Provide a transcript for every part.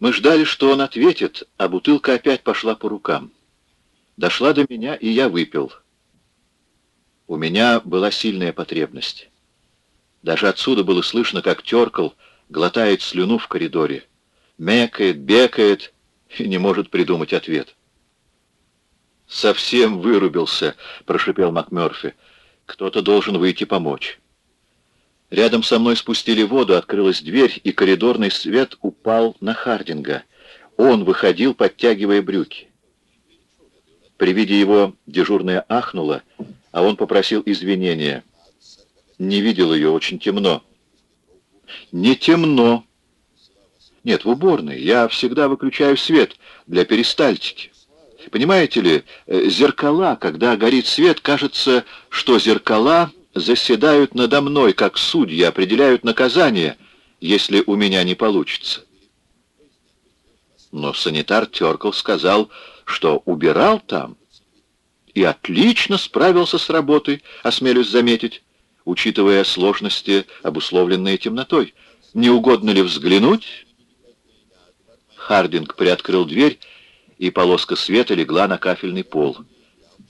Мы ждали, что он ответит, а бутылка опять пошла по рукам. Дошла до меня, и я выпил. У меня была сильная потребность. Даже отсюда было слышно, как теркал, глотает слюну в коридоре, мекает, бекает и не может придумать ответ. «Совсем вырубился», — прошипел МакМёрфи. «Кто-то должен выйти помочь». Рядом со мной спустили воду, открылась дверь, и коридорный свет упал на Хардинга. Он выходил, подтягивая брюки. При виде его дежурная ахнула, а он попросил извинения. Не видел ее, очень темно. Не темно. Нет, в уборной. Я всегда выключаю свет для перистальтики. Понимаете ли, э, зеркала, когда горит свет, кажется, что зеркала заседают надо мной, как судьи, определяют наказание, если у меня не получится. Но санитар Теркл сказал, что убирал там и отлично справился с работой, осмелюсь заметить, учитывая сложности, обусловленные темнотой. Не угодно ли взглянуть? Хардинг приоткрыл дверь, и полоска света легла на кафельный пол.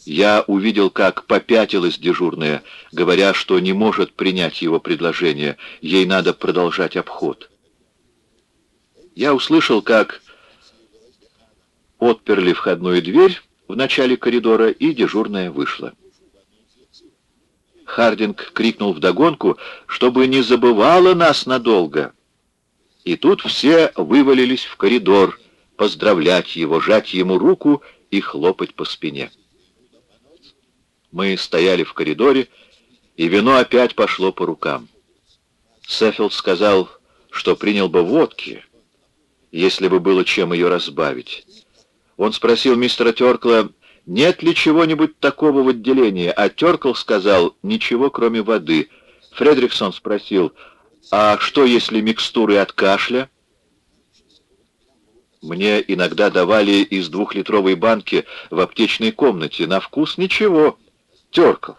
Я увидел, как попятилась дежурная, говоря, что не может принять его предложение, ей надо продолжать обход. Я услышал, как отперли входную дверь в начале коридора, и дежурная вышла. Хардинг крикнул вдогонку, чтобы не забывала нас надолго. И тут все вывалились в коридор, поздравлять его, жать ему руку и хлопать по спине. Мы стояли в коридоре, и вино опять пошло по рукам. Сеффилд сказал, что принял бы водки, если бы было чем ее разбавить. Он спросил мистера Теркла, нет ли чего-нибудь такого в отделении, а Теркл сказал, ничего кроме воды. Фредриксон спросил, а что если микстуры от кашля? Мне иногда давали из двухлитровой банки в аптечной комнате. На вкус ничего. Теркл,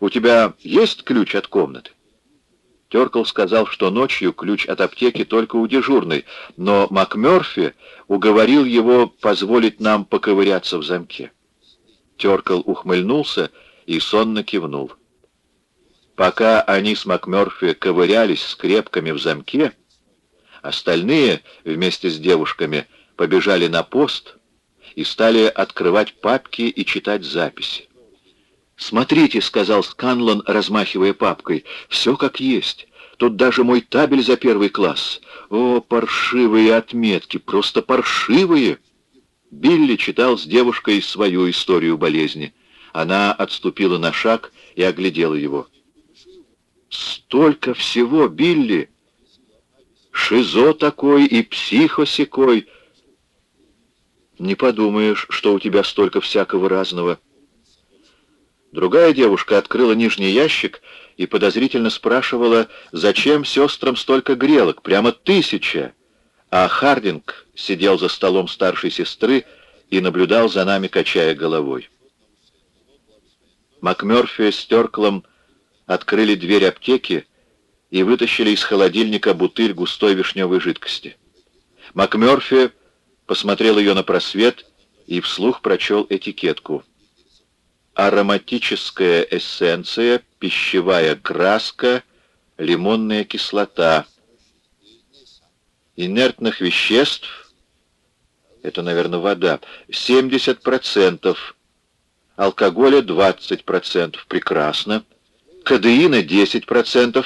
у тебя есть ключ от комнаты? Теркл сказал, что ночью ключ от аптеки только у дежурной, но МакМёрфи уговорил его позволить нам поковыряться в замке. Теркл ухмыльнулся и сонно кивнул. Пока они с МакМёрфи ковырялись скрепками в замке, остальные вместе с девушками побежали на пост и стали открывать папки и читать записи. «Смотрите», — сказал Сканлон, размахивая папкой, — «все как есть. Тут даже мой табель за первый класс. О, паршивые отметки, просто паршивые!» Билли читал с девушкой свою историю болезни. Она отступила на шаг и оглядела его. «Столько всего, Билли! Шизо такой и психосекой. Не подумаешь, что у тебя столько всякого разного». Другая девушка открыла нижний ящик и подозрительно спрашивала, зачем сестрам столько грелок, прямо тысяча. А Хардинг сидел за столом старшей сестры и наблюдал за нами, качая головой. МакМёрфи с Терклом открыли дверь аптеки и вытащили из холодильника бутыль густой вишневой жидкости. МакМёрфи посмотрел ее на просвет и вслух прочел этикетку — ароматическая эссенция, пищевая краска, лимонная кислота. Инертных веществ, это, наверное, вода, 70%, алкоголя 20%, прекрасно, кадеина 10%,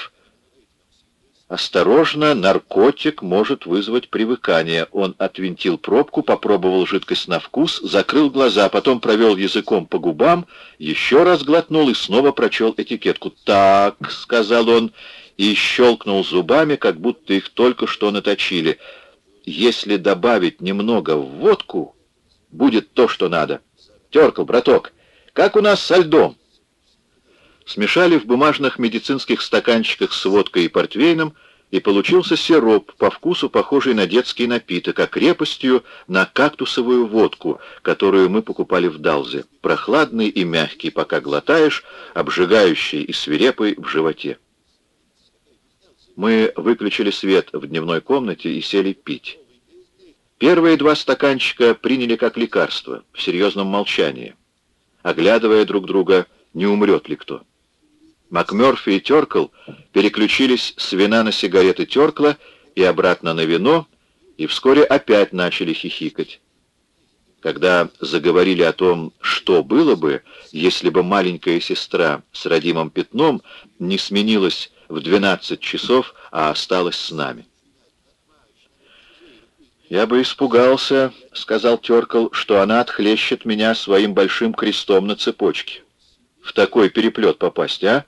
Осторожно, наркотик может вызвать привыкание. Он отвинтил пробку, попробовал жидкость на вкус, закрыл глаза, потом провел языком по губам, еще раз глотнул и снова прочел этикетку. «Так», — сказал он, и щелкнул зубами, как будто их только что наточили. «Если добавить немного в водку, будет то, что надо. Теркал, браток, как у нас со льдом?» Смешали в бумажных медицинских стаканчиках с водкой и портвейном, и получился сироп, по вкусу похожий на детский напиток, а крепостью на кактусовую водку, которую мы покупали в Далзе, прохладный и мягкий, пока глотаешь, обжигающий и свирепый в животе. Мы выключили свет в дневной комнате и сели пить. Первые два стаканчика приняли как лекарство, в серьезном молчании, оглядывая друг друга, не умрет ли кто. МакМёрфи и Теркл переключились с вина на сигареты Теркла и обратно на вино, и вскоре опять начали хихикать. Когда заговорили о том, что было бы, если бы маленькая сестра с родимым пятном не сменилась в 12 часов, а осталась с нами. «Я бы испугался, — сказал Теркл, — что она отхлещет меня своим большим крестом на цепочке. В такой переплет попасть, а?»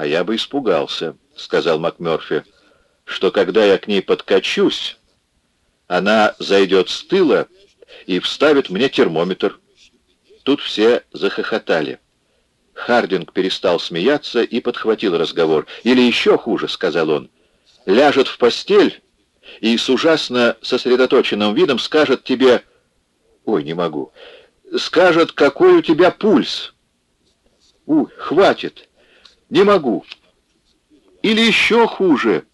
«А я бы испугался, — сказал МакМёрфи, — что когда я к ней подкачусь, она зайдет с тыла и вставит мне термометр». Тут все захохотали. Хардинг перестал смеяться и подхватил разговор. «Или еще хуже, — сказал он, — ляжет в постель и с ужасно сосредоточенным видом скажет тебе... Ой, не могу. Скажет, какой у тебя пульс. Уй, хватит. Не могу. Или еще хуже.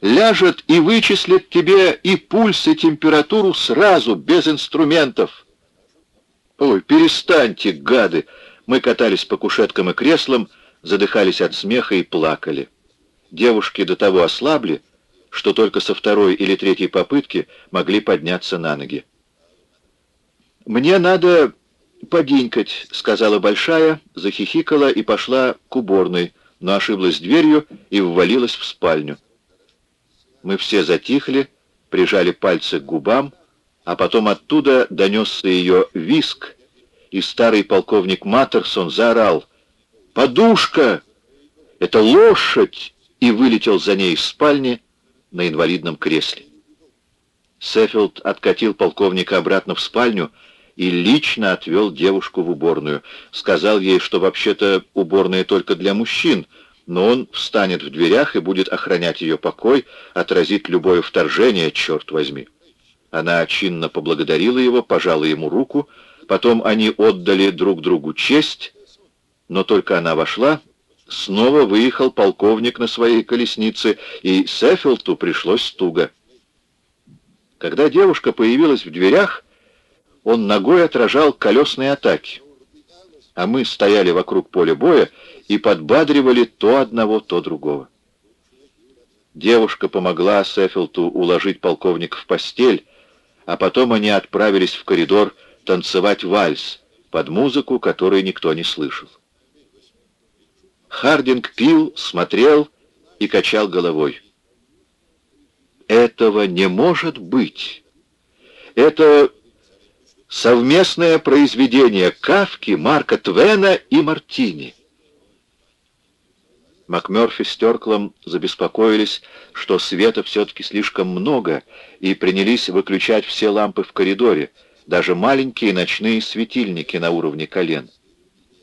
Ляжет и вычислит тебе и пульс, и температуру сразу, без инструментов. Ой, перестаньте, гады. Мы катались по кушеткам и креслам, задыхались от смеха и плакали. Девушки до того ослабли, что только со второй или третьей попытки могли подняться на ноги. «Мне надо подинькать», — сказала Большая, захихикала и пошла к уборной, но ошиблась дверью и ввалилась в спальню. Мы все затихли, прижали пальцы к губам, а потом оттуда донесся ее виск, и старый полковник Маттерсон заорал «Подушка! Это лошадь!» и вылетел за ней из спальни, на инвалидном кресле. Сеффилд откатил полковника обратно в спальню и лично отвел девушку в уборную. Сказал ей, что вообще-то уборная только для мужчин, но он встанет в дверях и будет охранять ее покой, отразить любое вторжение, черт возьми. Она чинно поблагодарила его, пожала ему руку, потом они отдали друг другу честь, но только она вошла, снова выехал полковник на своей колеснице, и Сеффилту пришлось туго. Когда девушка появилась в дверях, он ногой отражал колесные атаки, а мы стояли вокруг поля боя и подбадривали то одного, то другого. Девушка помогла Сеффилту уложить полковника в постель, а потом они отправились в коридор танцевать вальс под музыку, которой никто не слышал. Хардинг пил, смотрел и качал головой. Этого не может быть. Это совместное произведение Кавки, Марка Твена и Мартини. МакМёрфи с Терклом забеспокоились, что света все-таки слишком много, и принялись выключать все лампы в коридоре, даже маленькие ночные светильники на уровне колен.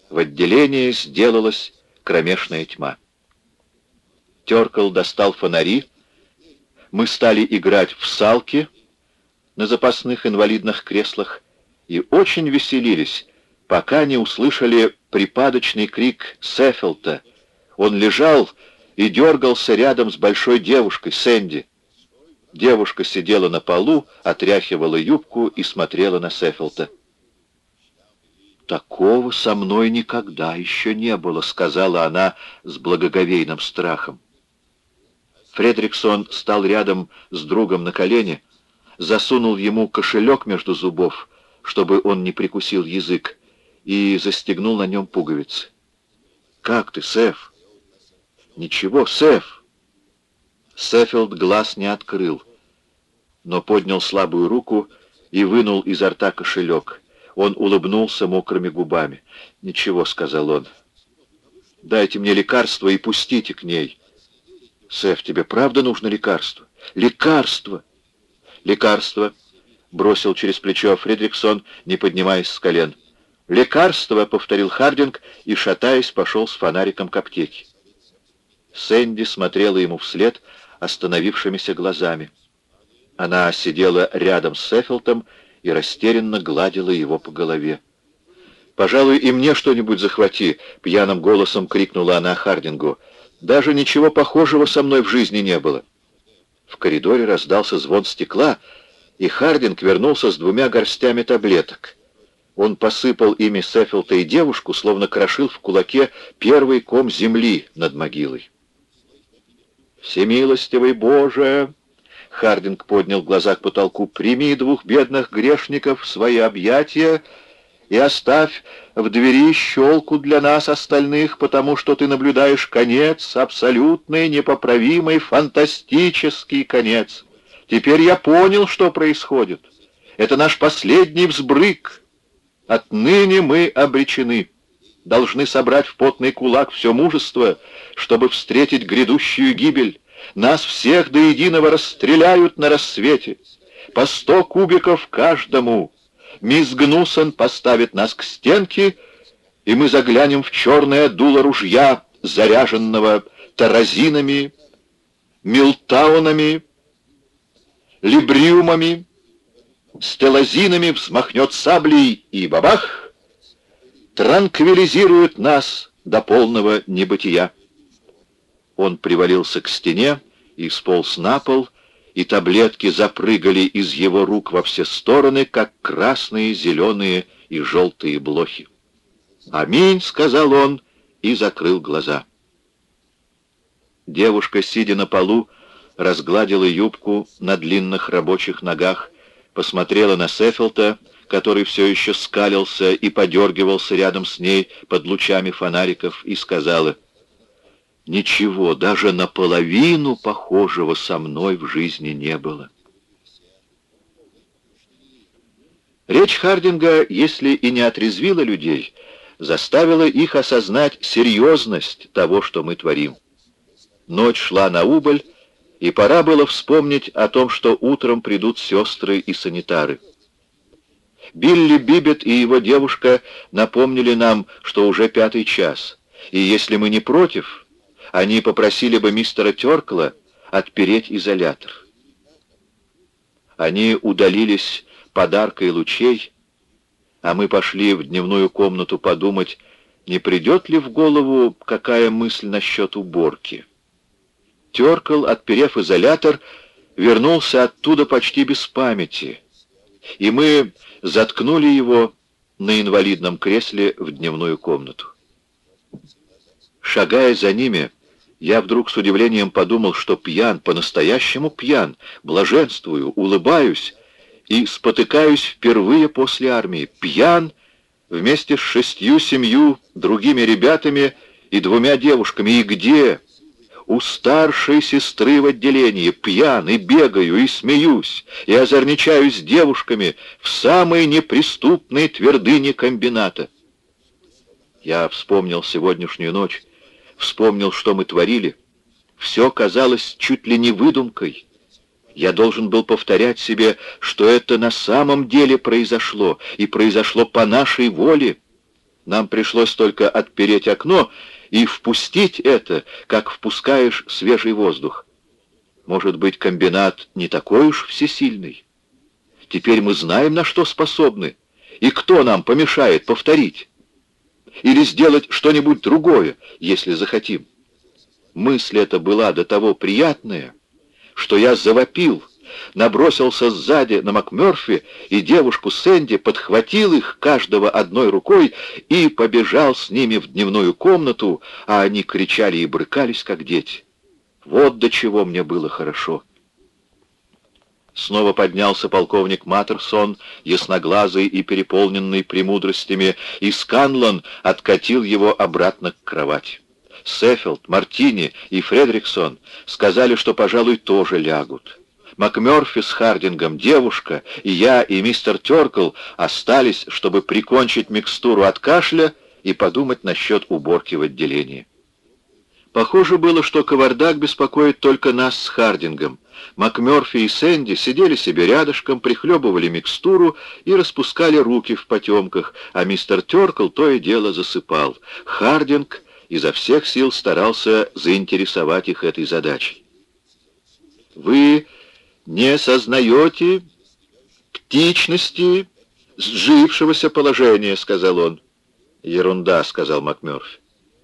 В отделении сделалось кромешная тьма. Теркал достал фонари, мы стали играть в салки на запасных инвалидных креслах и очень веселились, пока не услышали припадочный крик Сеффилта. Он лежал и дергался рядом с большой девушкой, Сэнди. Девушка сидела на полу, отряхивала юбку и смотрела на Сеффилта. «Такого со мной никогда еще не было», — сказала она с благоговейным страхом. Фредриксон стал рядом с другом на колени, засунул ему кошелек между зубов, чтобы он не прикусил язык, и застегнул на нем пуговицы. «Как ты, Сеф?» «Ничего, Сеф!» Сеффилд глаз не открыл, но поднял слабую руку и вынул изо рта кошелек — он улыбнулся мокрыми губами. «Ничего», — сказал он. «Дайте мне лекарство и пустите к ней». «Сэф, тебе правда нужно лекарство?» «Лекарство!» «Лекарство!» — бросил через плечо Фредриксон, не поднимаясь с колен. «Лекарство!» — повторил Хардинг и, шатаясь, пошел с фонариком к аптеке. Сэнди смотрела ему вслед остановившимися глазами. Она сидела рядом с Сеффилтом и растерянно гладила его по голове. «Пожалуй, и мне что-нибудь захвати!» — пьяным голосом крикнула она Хардингу. «Даже ничего похожего со мной в жизни не было». В коридоре раздался звон стекла, и Хардинг вернулся с двумя горстями таблеток. Он посыпал ими Сеффилда и девушку, словно крошил в кулаке первый ком земли над могилой. «Всемилостивый Боже!» Хардинг поднял глаза к потолку. «Прими двух бедных грешников в свои объятия и оставь в двери щелку для нас остальных, потому что ты наблюдаешь конец, абсолютный, непоправимый, фантастический конец. Теперь я понял, что происходит. Это наш последний взбрык. Отныне мы обречены. Должны собрать в потный кулак все мужество, чтобы встретить грядущую гибель. Нас всех до единого расстреляют на рассвете. По сто кубиков каждому. Мисс Гнусон поставит нас к стенке, и мы заглянем в черное дуло ружья, заряженного таразинами, милтаунами, либриумами, стелазинами, взмахнет саблей и бабах, транквилизирует нас до полного небытия. Он привалился к стене и сполз на пол, и таблетки запрыгали из его рук во все стороны, как красные, зеленые и желтые блохи. «Аминь!» — сказал он и закрыл глаза. Девушка, сидя на полу, разгладила юбку на длинных рабочих ногах, посмотрела на Сеффилта, который все еще скалился и подергивался рядом с ней под лучами фонариков, и сказала, «Ничего, даже наполовину похожего со мной в жизни не было». Речь Хардинга, если и не отрезвила людей, заставила их осознать серьезность того, что мы творим. Ночь шла на убыль, и пора было вспомнить о том, что утром придут сестры и санитары. Билли Бибет и его девушка напомнили нам, что уже пятый час, и если мы не против, они попросили бы мистера Теркла отпереть изолятор. Они удалились подаркой лучей, а мы пошли в дневную комнату подумать, не придет ли в голову какая мысль насчет уборки. Теркал, отперев изолятор, вернулся оттуда почти без памяти, и мы заткнули его на инвалидном кресле в дневную комнату. Шагая за ними, я вдруг с удивлением подумал, что пьян, по-настоящему пьян, блаженствую, улыбаюсь и спотыкаюсь впервые после армии. Пьян вместе с шестью-семью другими ребятами и двумя девушками. И где? У старшей сестры в отделении, пьян и бегаю, и смеюсь, и озорничаю с девушками в самой неприступной твердыне комбината. Я вспомнил сегодняшнюю ночь, вспомнил, что мы творили. Все казалось чуть ли не выдумкой. Я должен был повторять себе, что это на самом деле произошло, и произошло по нашей воле. Нам пришлось только отпереть окно и впустить это, как впускаешь свежий воздух. Может быть, комбинат не такой уж всесильный? Теперь мы знаем, на что способны, и кто нам помешает повторить? Или сделать что-нибудь другое, если захотим? Мысль эта была до того приятная, что я завопил, набросился сзади на МакМёрфи и девушку Сэнди, подхватил их каждого одной рукой и побежал с ними в дневную комнату, а они кричали и брыкались, как дети. Вот до чего мне было хорошо. Снова поднялся полковник Маттерсон, ясноглазый и переполненный премудростями, и Сканлон откатил его обратно к кровати. Сеффилд, Мартини и Фредриксон сказали, что, пожалуй, тоже лягут. МакМёрфи с Хардингом, девушка, и я, и мистер Теркл остались, чтобы прикончить микстуру от кашля и подумать насчет уборки в отделении. Похоже было, что кавардак беспокоит только нас с Хардингом. МакМёрфи и Сэнди сидели себе рядышком, прихлебывали микстуру и распускали руки в потемках, а мистер Теркл то и дело засыпал. Хардинг изо всех сил старался заинтересовать их этой задачей. «Вы не сознаете птичности сжившегося положения», — сказал он. «Ерунда», — сказал МакМёрфи.